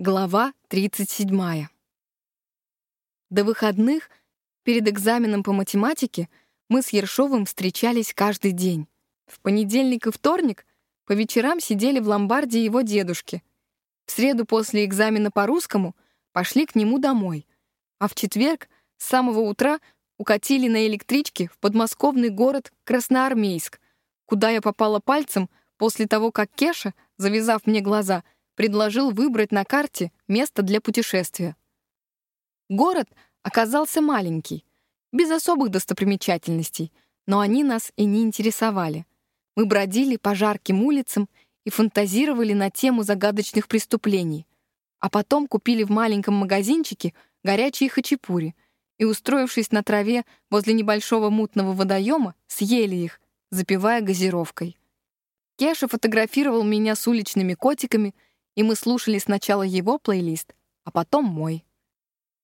Глава 37. До выходных, перед экзаменом по математике, мы с Ершовым встречались каждый день. В понедельник и вторник по вечерам сидели в ломбарде его дедушки. В среду после экзамена по русскому пошли к нему домой. А в четверг с самого утра укатили на электричке в подмосковный город Красноармейск, куда я попала пальцем после того, как Кеша, завязав мне глаза, предложил выбрать на карте место для путешествия. Город оказался маленький, без особых достопримечательностей, но они нас и не интересовали. Мы бродили по жарким улицам и фантазировали на тему загадочных преступлений, а потом купили в маленьком магазинчике горячие хачапури и, устроившись на траве возле небольшого мутного водоема, съели их, запивая газировкой. Кеша фотографировал меня с уличными котиками — и мы слушали сначала его плейлист, а потом мой.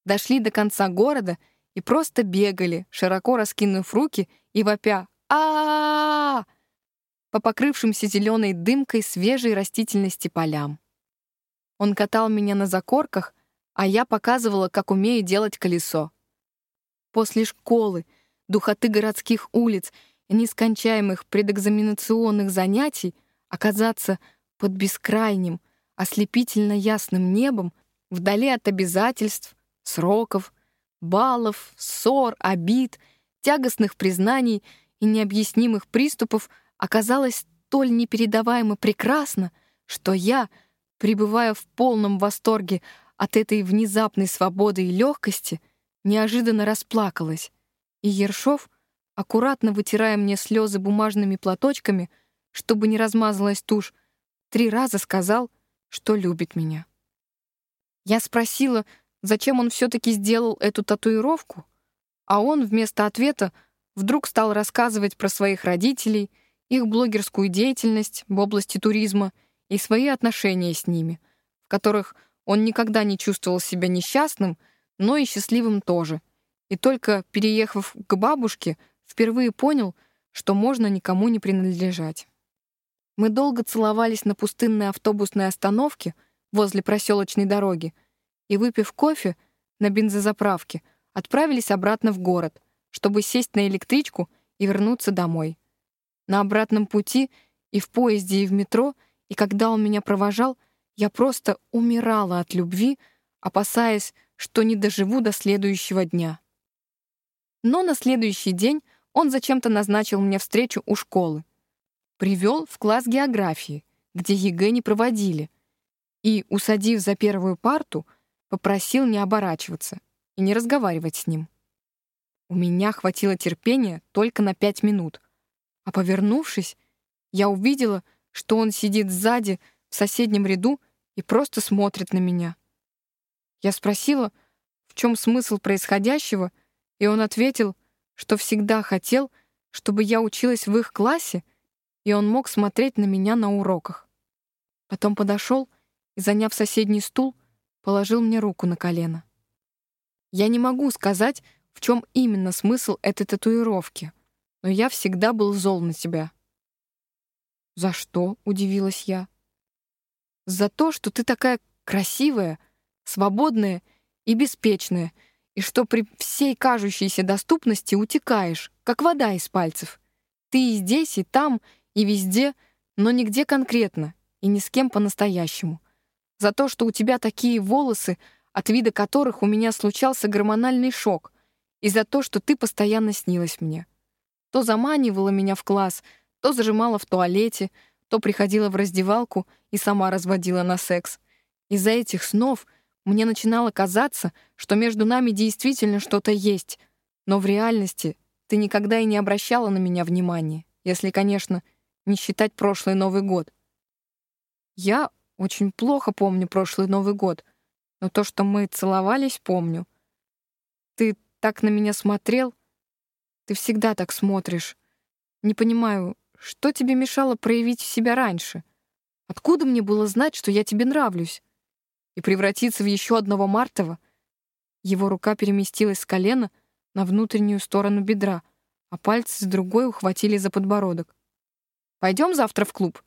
Дошли до конца города и просто бегали, широко раскинув руки и вопя а, по покрывшимся зеленой дымкой свежей растительности полям. Он катал меня на закорках, а я показывала, как умею делать колесо. После школы, духоты городских улиц и нескончаемых предэкзаменационных занятий оказаться под бескрайним, ослепительно ясным небом, вдали от обязательств, сроков, баллов, ссор, обид, тягостных признаний и необъяснимых приступов оказалось столь непередаваемо прекрасно, что я, пребывая в полном восторге от этой внезапной свободы и легкости, неожиданно расплакалась, и Ершов, аккуратно вытирая мне слезы бумажными платочками, чтобы не размазалась тушь, три раза сказал — что любит меня. Я спросила, зачем он все-таки сделал эту татуировку, а он вместо ответа вдруг стал рассказывать про своих родителей, их блогерскую деятельность в области туризма и свои отношения с ними, в которых он никогда не чувствовал себя несчастным, но и счастливым тоже. И только переехав к бабушке, впервые понял, что можно никому не принадлежать. Мы долго целовались на пустынной автобусной остановке возле проселочной дороги и, выпив кофе на бензозаправке, отправились обратно в город, чтобы сесть на электричку и вернуться домой. На обратном пути и в поезде, и в метро, и когда он меня провожал, я просто умирала от любви, опасаясь, что не доживу до следующего дня. Но на следующий день он зачем-то назначил мне встречу у школы привел в класс географии, где ЕГЭ не проводили, и, усадив за первую парту, попросил не оборачиваться и не разговаривать с ним. У меня хватило терпения только на пять минут, а повернувшись, я увидела, что он сидит сзади в соседнем ряду и просто смотрит на меня. Я спросила, в чем смысл происходящего, и он ответил, что всегда хотел, чтобы я училась в их классе и он мог смотреть на меня на уроках. Потом подошел и, заняв соседний стул, положил мне руку на колено. Я не могу сказать, в чем именно смысл этой татуировки, но я всегда был зол на тебя. «За что?» — удивилась я. «За то, что ты такая красивая, свободная и беспечная, и что при всей кажущейся доступности утекаешь, как вода из пальцев. Ты и здесь, и там, и везде, но нигде конкретно, и ни с кем по-настоящему. За то, что у тебя такие волосы, от вида которых у меня случался гормональный шок, и за то, что ты постоянно снилась мне. То заманивала меня в класс, то зажимала в туалете, то приходила в раздевалку и сама разводила на секс. Из-за этих снов мне начинало казаться, что между нами действительно что-то есть, но в реальности ты никогда и не обращала на меня внимания, если, конечно, не считать прошлый Новый год. Я очень плохо помню прошлый Новый год, но то, что мы целовались, помню. Ты так на меня смотрел. Ты всегда так смотришь. Не понимаю, что тебе мешало проявить себя раньше? Откуда мне было знать, что я тебе нравлюсь? И превратиться в еще одного Мартова? Его рука переместилась с колена на внутреннюю сторону бедра, а пальцы с другой ухватили за подбородок. Пойдем завтра в клуб.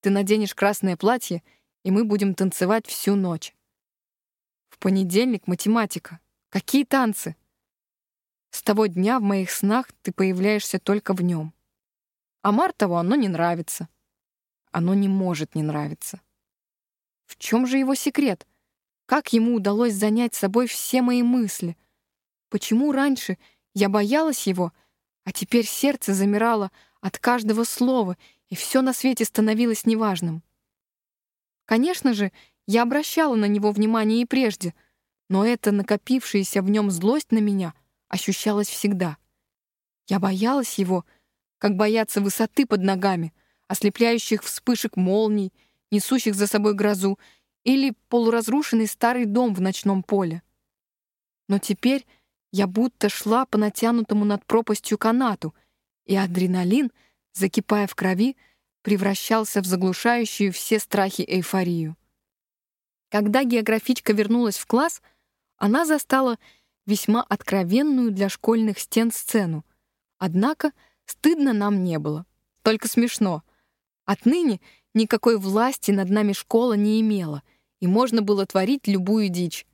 Ты наденешь красное платье, и мы будем танцевать всю ночь. В понедельник математика. Какие танцы? С того дня в моих снах ты появляешься только в нем. А Мартову оно не нравится. Оно не может не нравиться. В чем же его секрет? Как ему удалось занять собой все мои мысли? Почему раньше я боялась его, а теперь сердце замирало от каждого слова, и все на свете становилось неважным? Конечно же, я обращала на него внимание и прежде, но эта накопившаяся в нем злость на меня — ощущалось всегда. Я боялась его, как бояться высоты под ногами, ослепляющих вспышек молний, несущих за собой грозу, или полуразрушенный старый дом в ночном поле. Но теперь я будто шла по натянутому над пропастью канату, и адреналин, закипая в крови, превращался в заглушающую все страхи эйфорию. Когда географичка вернулась в класс, она застала весьма откровенную для школьных стен сцену. Однако стыдно нам не было, только смешно. Отныне никакой власти над нами школа не имела, и можно было творить любую дичь.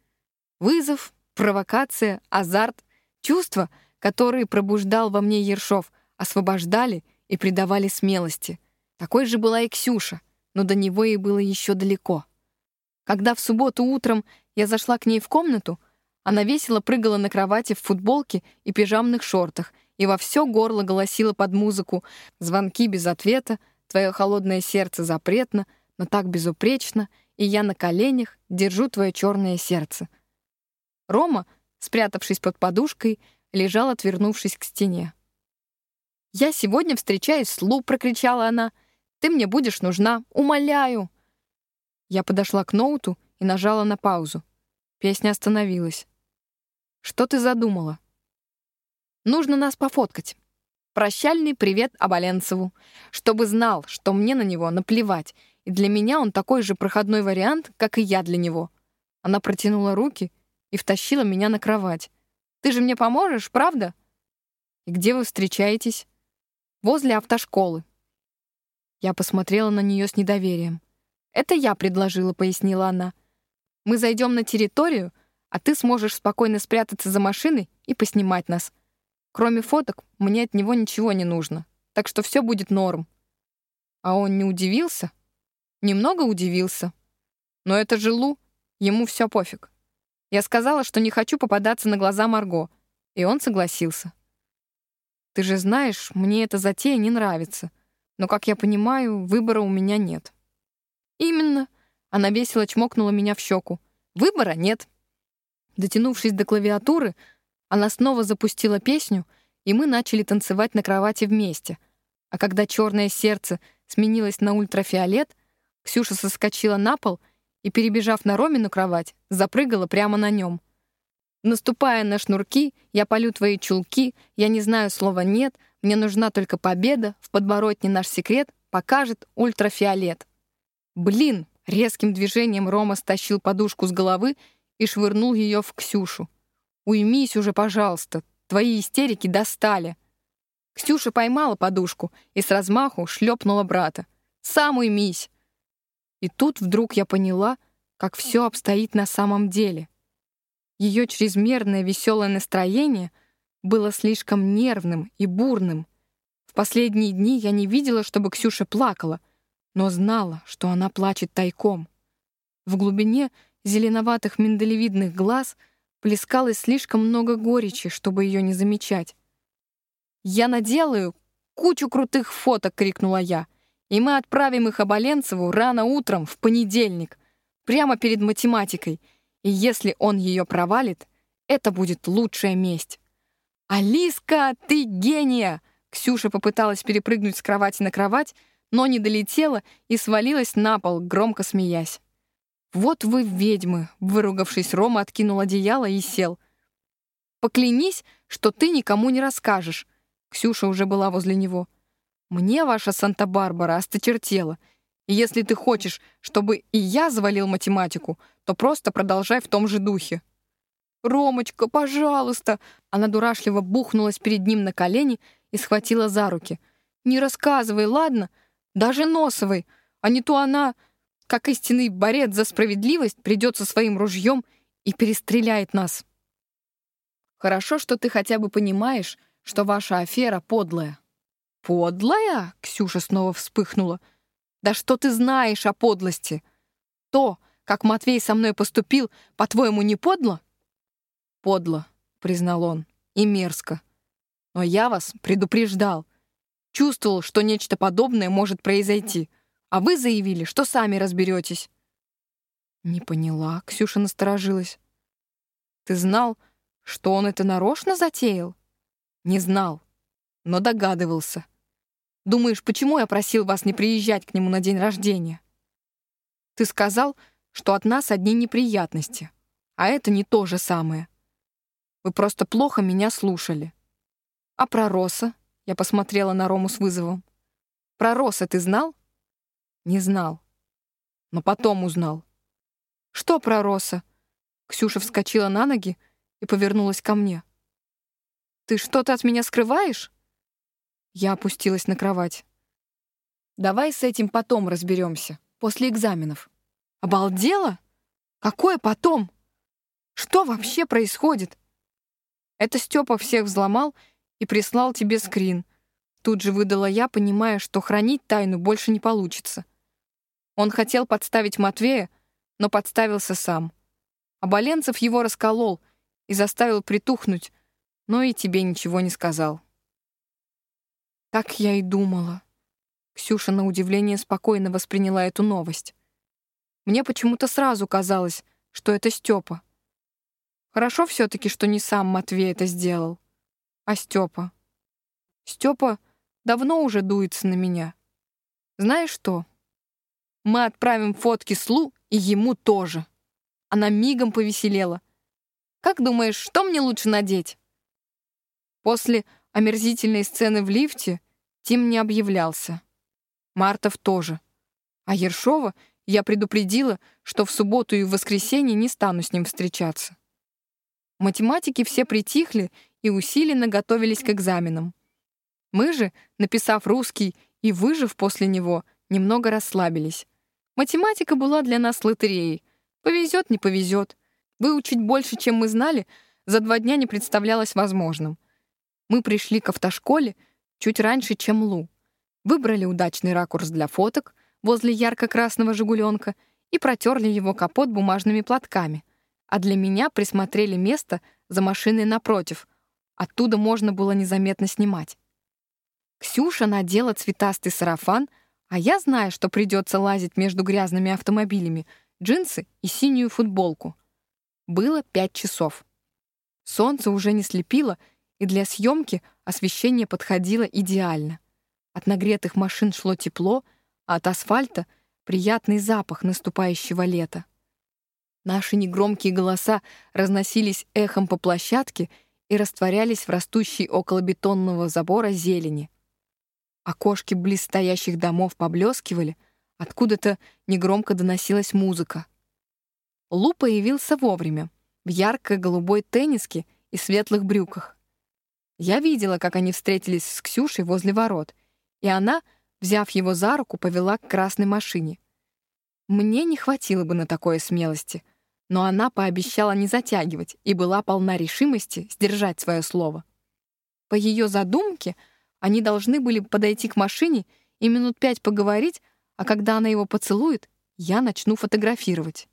Вызов, провокация, азарт, чувства, которые пробуждал во мне Ершов, освобождали и придавали смелости. Такой же была и Ксюша, но до него ей было еще далеко. Когда в субботу утром я зашла к ней в комнату, она весело прыгала на кровати в футболке и пижамных шортах и во все горло голосила под музыку «Звонки без ответа», «Твое холодное сердце запретно», но так безупречно, и я на коленях держу твое черное сердце. Рома, спрятавшись под подушкой, лежал, отвернувшись к стене. «Я сегодня встречаюсь с Лу», — прокричала она. «Ты мне будешь нужна, умоляю!» Я подошла к ноуту и нажала на паузу. Песня остановилась. Что ты задумала? Нужно нас пофоткать. Прощальный привет Абаленцеву. Чтобы знал, что мне на него наплевать, и для меня он такой же проходной вариант, как и я для него. Она протянула руки и втащила меня на кровать. Ты же мне поможешь, правда? И где вы встречаетесь? Возле автошколы. Я посмотрела на нее с недоверием. «Это я предложила», — пояснила она. «Мы зайдем на территорию, а ты сможешь спокойно спрятаться за машиной и поснимать нас. Кроме фоток, мне от него ничего не нужно, так что все будет норм». А он не удивился? Немного удивился. Но это же Лу, ему все пофиг. Я сказала, что не хочу попадаться на глаза Марго, и он согласился. «Ты же знаешь, мне эта затея не нравится, но, как я понимаю, выбора у меня нет». «Именно», — она весело чмокнула меня в щеку. «Выбора нет». Дотянувшись до клавиатуры, она снова запустила песню, и мы начали танцевать на кровати вместе. А когда черное сердце сменилось на ультрафиолет, Ксюша соскочила на пол и, перебежав на Ромину кровать, запрыгала прямо на нем. Наступая на шнурки, я полю твои чулки, я не знаю слова «нет», мне нужна только победа, в подворотне наш секрет покажет ультрафиолет. Блин! Резким движением Рома стащил подушку с головы и швырнул ее в Ксюшу. «Уймись уже, пожалуйста, твои истерики достали». Ксюша поймала подушку и с размаху шлепнула брата. «Сам уймись!» И тут вдруг я поняла, как все обстоит на самом деле. Ее чрезмерное веселое настроение было слишком нервным и бурным. В последние дни я не видела, чтобы Ксюша плакала, но знала, что она плачет тайком. В глубине зеленоватых миндалевидных глаз плескалось слишком много горечи, чтобы ее не замечать. «Я наделаю кучу крутых фоток!» — крикнула я. «И мы отправим их Оболенцеву рано утром, в понедельник, прямо перед математикой. И если он ее провалит, это будет лучшая месть». «Алиска, ты гения!» Ксюша попыталась перепрыгнуть с кровати на кровать, но не долетела и свалилась на пол, громко смеясь. «Вот вы ведьмы!» — выругавшись, Рома откинул одеяло и сел. «Поклянись, что ты никому не расскажешь!» Ксюша уже была возле него. «Мне ваша Санта-Барбара осточертела. Если ты хочешь, чтобы и я завалил математику, то просто продолжай в том же духе». «Ромочка, пожалуйста!» Она дурашливо бухнулась перед ним на колени и схватила за руки. «Не рассказывай, ладно? Даже Носовой. А не то она...» как истинный борец за справедливость, придет со своим ружьем и перестреляет нас. Хорошо, что ты хотя бы понимаешь, что ваша афера подлая. Подлая? Ксюша снова вспыхнула. Да что ты знаешь о подлости? То, как Матвей со мной поступил, по-твоему, не подло? Подло, признал он, и мерзко. Но я вас предупреждал. Чувствовал, что нечто подобное может произойти. А вы заявили, что сами разберетесь. Не поняла, Ксюша насторожилась. Ты знал, что он это нарочно затеял? Не знал, но догадывался. Думаешь, почему я просил вас не приезжать к нему на день рождения? Ты сказал, что от нас одни неприятности, а это не то же самое. Вы просто плохо меня слушали. А про Роса? Я посмотрела на Рому с вызовом. Про Роса ты знал? Не знал. Но потом узнал. Что про Роса? Ксюша вскочила на ноги и повернулась ко мне. Ты что-то от меня скрываешь? Я опустилась на кровать. Давай с этим потом разберемся, после экзаменов. Обалдела? Какое потом? Что вообще происходит? Это Степа всех взломал и прислал тебе скрин. Тут же выдала я, понимая, что хранить тайну больше не получится. Он хотел подставить Матвея, но подставился сам. А его расколол и заставил притухнуть, но и тебе ничего не сказал. Так я и думала. Ксюша на удивление спокойно восприняла эту новость. Мне почему-то сразу казалось, что это Степа. Хорошо все таки что не сам Матвей это сделал, а Степа. Степа давно уже дуется на меня. Знаешь что? Мы отправим фотки Слу и ему тоже. Она мигом повеселела. Как думаешь, что мне лучше надеть? После омерзительной сцены в лифте Тим не объявлялся. Мартов тоже. А Ершова я предупредила, что в субботу и в воскресенье не стану с ним встречаться. Математики все притихли и усиленно готовились к экзаменам. Мы же, написав русский и выжив после него, немного расслабились. Математика была для нас лотереей. Повезет, не повезет. Выучить больше, чем мы знали, за два дня не представлялось возможным. Мы пришли к автошколе чуть раньше, чем Лу. Выбрали удачный ракурс для фоток возле ярко-красного «Жигуленка» и протерли его капот бумажными платками — а для меня присмотрели место за машиной напротив. Оттуда можно было незаметно снимать. Ксюша надела цветастый сарафан, а я, зная, что придется лазить между грязными автомобилями, джинсы и синюю футболку. Было пять часов. Солнце уже не слепило, и для съемки освещение подходило идеально. От нагретых машин шло тепло, а от асфальта — приятный запах наступающего лета. Наши негромкие голоса разносились эхом по площадке и растворялись в растущей около бетонного забора зелени. Окошки близстоящих домов поблескивали, откуда-то негромко доносилась музыка. Лу появился вовремя, в яркой голубой тенниске и светлых брюках. Я видела, как они встретились с Ксюшей возле ворот, и она, взяв его за руку, повела к красной машине. Мне не хватило бы на такое смелости, но она пообещала не затягивать и была полна решимости сдержать свое слово. По ее задумке, они должны были подойти к машине и минут пять поговорить, а когда она его поцелует, я начну фотографировать.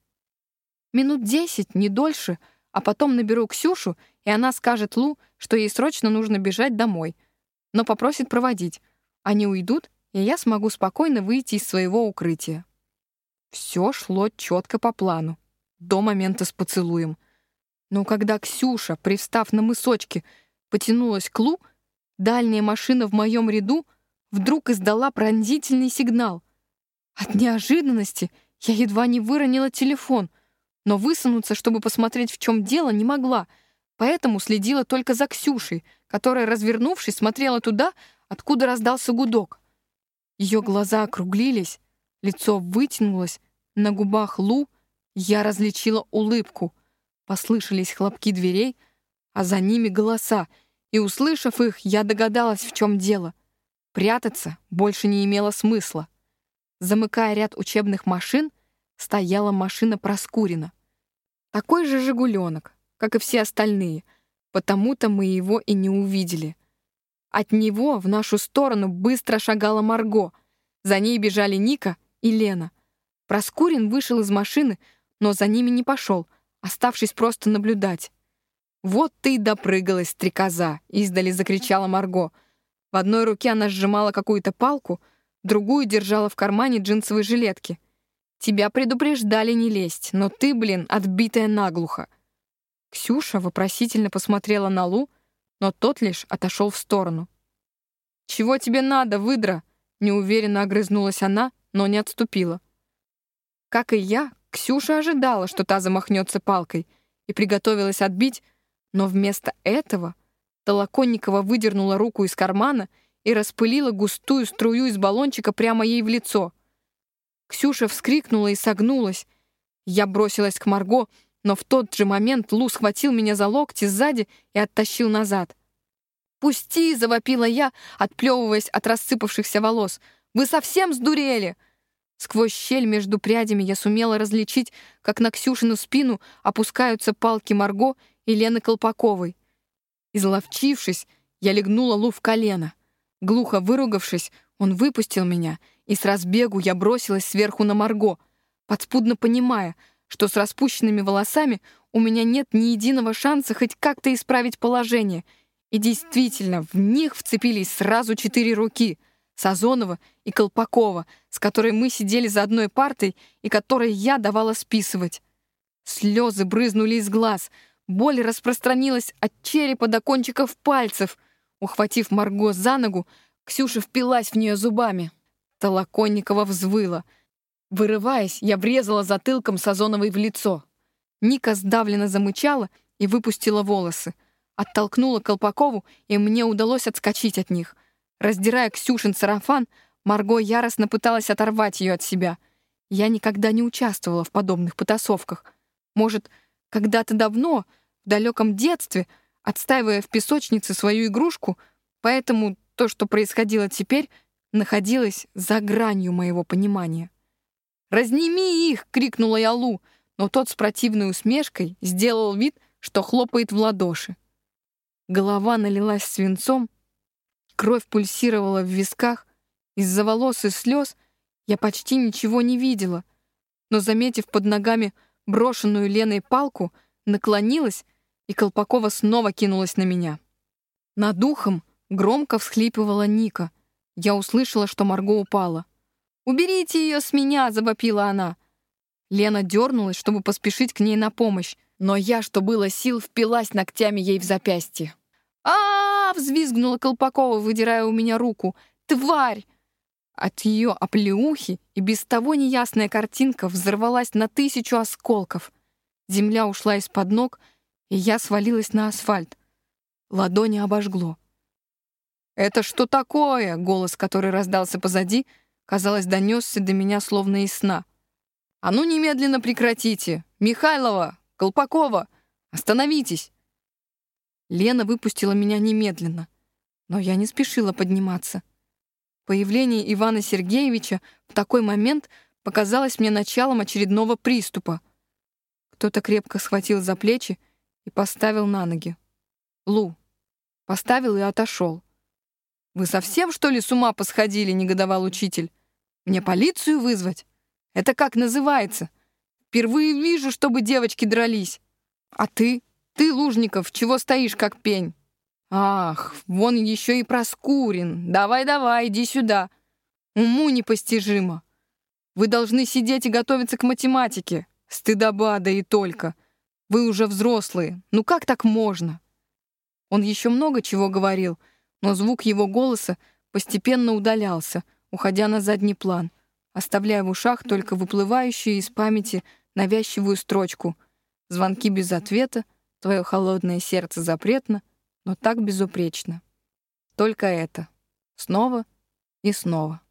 Минут десять, не дольше, а потом наберу Ксюшу, и она скажет Лу, что ей срочно нужно бежать домой, но попросит проводить. Они уйдут, и я смогу спокойно выйти из своего укрытия. Все шло четко по плану до момента с поцелуем. Но когда Ксюша, привстав на мысочке, потянулась к Лу, дальняя машина в моем ряду вдруг издала пронзительный сигнал. От неожиданности я едва не выронила телефон, но высунуться, чтобы посмотреть, в чем дело, не могла, поэтому следила только за Ксюшей, которая, развернувшись, смотрела туда, откуда раздался гудок. Ее глаза округлились, лицо вытянулось, на губах Лу я различила улыбку. Послышались хлопки дверей, а за ними голоса, и, услышав их, я догадалась, в чем дело. Прятаться больше не имело смысла. Замыкая ряд учебных машин, стояла машина Проскурина. Такой же «Жигуленок», как и все остальные, потому-то мы его и не увидели. От него в нашу сторону быстро шагала Марго. За ней бежали Ника и Лена. Проскурин вышел из машины, но за ними не пошел, оставшись просто наблюдать. «Вот ты и допрыгалась, стрекоза!» — издали закричала Марго. В одной руке она сжимала какую-то палку, другую держала в кармане джинсовой жилетки. «Тебя предупреждали не лезть, но ты, блин, отбитая наглухо!» Ксюша вопросительно посмотрела на Лу, но тот лишь отошел в сторону. «Чего тебе надо, выдра?» — неуверенно огрызнулась она, но не отступила. Как и я, Ксюша ожидала, что та замахнется палкой, и приготовилась отбить, но вместо этого Толоконникова выдернула руку из кармана и распылила густую струю из баллончика прямо ей в лицо. Ксюша вскрикнула и согнулась. Я бросилась к Марго, но в тот же момент Лу схватил меня за локти сзади и оттащил назад. «Пусти!» — завопила я, отплевываясь от рассыпавшихся волос. «Вы совсем сдурели!» Сквозь щель между прядями я сумела различить, как на Ксюшину спину опускаются палки Марго и Лены Колпаковой. Изловчившись, я легнула Лу в колено. Глухо выругавшись, он выпустил меня, и с разбегу я бросилась сверху на Марго, подспудно понимая, что с распущенными волосами у меня нет ни единого шанса хоть как-то исправить положение. И действительно, в них вцепились сразу четыре руки — Сазонова и Колпакова, с которой мы сидели за одной партой и которой я давала списывать. Слезы брызнули из глаз, боль распространилась от черепа до кончиков пальцев. Ухватив Марго за ногу, Ксюша впилась в нее зубами. Толоконникова взвыла. Вырываясь, я врезала затылком Сазоновой в лицо. Ника сдавленно замычала и выпустила волосы. Оттолкнула Колпакову, и мне удалось отскочить от них — Раздирая Ксюшин сарафан, Марго яростно пыталась оторвать ее от себя. Я никогда не участвовала в подобных потасовках. Может, когда-то давно, в далеком детстве, отстаивая в песочнице свою игрушку, поэтому то, что происходило теперь, находилось за гранью моего понимания. «Разними их!» — крикнула я Лу, но тот с противной усмешкой сделал вид, что хлопает в ладоши. Голова налилась свинцом, Кровь пульсировала в висках. Из-за волос и слез я почти ничего не видела. Но, заметив под ногами брошенную Леной палку, наклонилась, и Колпакова снова кинулась на меня. Над духом громко всхлипывала Ника. Я услышала, что Марго упала. «Уберите ее с меня!» — завопила она. Лена дернулась, чтобы поспешить к ней на помощь, но я, что было сил, впилась ногтями ей в запястье. а, взвизгнула Колпакова, выдирая у меня руку. «Тварь!» От ее оплеухи и без того неясная картинка взорвалась на тысячу осколков. Земля ушла из-под ног, и я свалилась на асфальт. Ладони обожгло. «Это что такое?» — голос, который раздался позади, казалось, донесся до меня словно из сна. «А ну немедленно прекратите! Михайлова! Колпакова! Остановитесь!» Лена выпустила меня немедленно, но я не спешила подниматься. Появление Ивана Сергеевича в такой момент показалось мне началом очередного приступа. Кто-то крепко схватил за плечи и поставил на ноги. Лу. Поставил и отошел. «Вы совсем, что ли, с ума посходили?» — негодовал учитель. «Мне полицию вызвать? Это как называется? Впервые вижу, чтобы девочки дрались. А ты?» Ты, Лужников, чего стоишь, как пень? Ах, вон еще и Проскурин. Давай-давай, иди сюда. Уму непостижимо. Вы должны сидеть и готовиться к математике. Стыдоба, да и только. Вы уже взрослые. Ну как так можно? Он еще много чего говорил, но звук его голоса постепенно удалялся, уходя на задний план, оставляя в ушах только выплывающую из памяти навязчивую строчку. Звонки без ответа — Твое холодное сердце запретно, но так безупречно. Только это. Снова и снова.